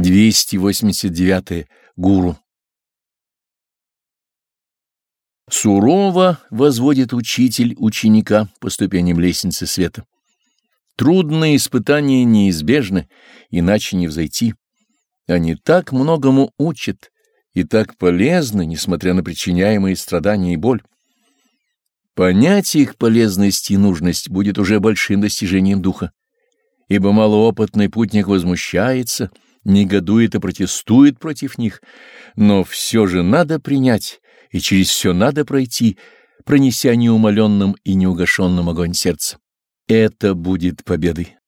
289. Гуру. Сурово возводит учитель ученика по ступеням лестницы света. Трудные испытания неизбежны, иначе не взойти. Они так многому учат и так полезны, несмотря на причиняемые страдания и боль. Понять их полезность и нужность будет уже большим достижением духа, ибо малоопытный путник возмущается, негодует и протестует против них, но все же надо принять, и через все надо пройти, пронеся неумоленным и неугашенным огонь сердца. Это будет победой.